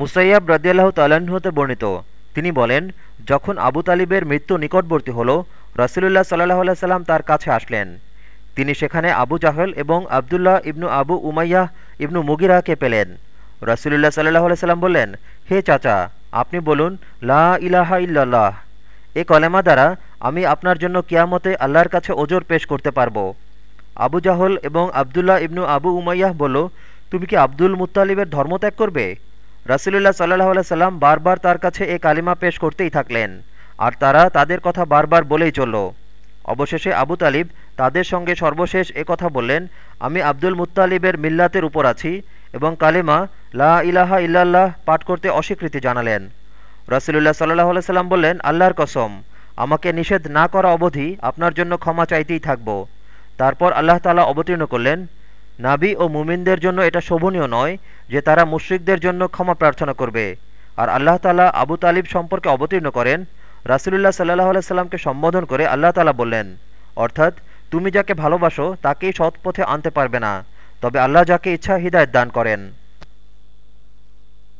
মুসাইয়াব রদিয়াল্লাহ হতে বর্ণিত। তিনি বলেন, যখন আবু তালিবের মৃত্যু নিকটবর্তী হল, রসুলুল্লাহ সাল্লাহ সাল্লাম তার কাছে আসলেন। তিনি সেখানে আবু জাহল এবং আবদুল্লাহ ইবনু আবু উমাইয়াহ ইবনু মুগিরাকে পেলেন। রসুলুল্লাহ সাল্লাহ সাল্লাম বললেন, হে চাচা, আপনি বলুন, লা ইলাহা ইল্লাল্লাহ। এ কলেমা দ্বারা আমি আপনার জন্য কিয়ামতে আল্লাহর কাছে ওজোর পেশ করতে পারব। আবু জাহল এবং আবদুল্লাহ ইবনু আবু উমাইয়াহ বলল, তুমি কি আব্দুল মুত্তালিবের ধর্মত্যাগ করবে? রাসুলুল্লাহ সাল্লাহ সাল্লাম বারবার তার কাছে এ কালিমা পেশ করতেই থাকলেন। আর তারা তাদের কথা বারবার বলেই চলল। অবশেষে আবু তালিব তাদের সঙ্গে সর্বশেষ এ কথা বললেন, আমি আব্দুল মুত্তালিবের মিল্লাতের উপর আছি এবং কালিমা লা ইলাহা ইল্লাল্লাহ পাঠ করতে অস্বীকৃতি জানালেন। রাসুলুল্লাহ সাল্লাহ সাল্লাম বললেন, আল্লাহর কসম, আমাকে নিষেধ না করা অবধি আপনার জন্য ক্ষমা চাইতেই থাকব। তারপর আল্লাহ তালা অবতীর্ণ করলেন নাবি ও মুমিনদের জন্য এটা শোভনীয় নয় যে তারা মুশ্রিকদের জন্য ক্ষমা প্রার্থনা করবে। আর আল্লাহ তালা আবু তালিব সম্পর্কে অবতীর্ণ করেন, রাসুলুল্লাহ সাল্লাহ সাল্লামকে সম্বোধন করে আল্লাহ তালা বললেন, অর্থাৎ তুমি যাকে ভালোবাসো তাকেই সৎ পথে আনতে পারবে না, তবে আল্লাহ যাকে ইচ্ছা হৃদায়ত দান করেন।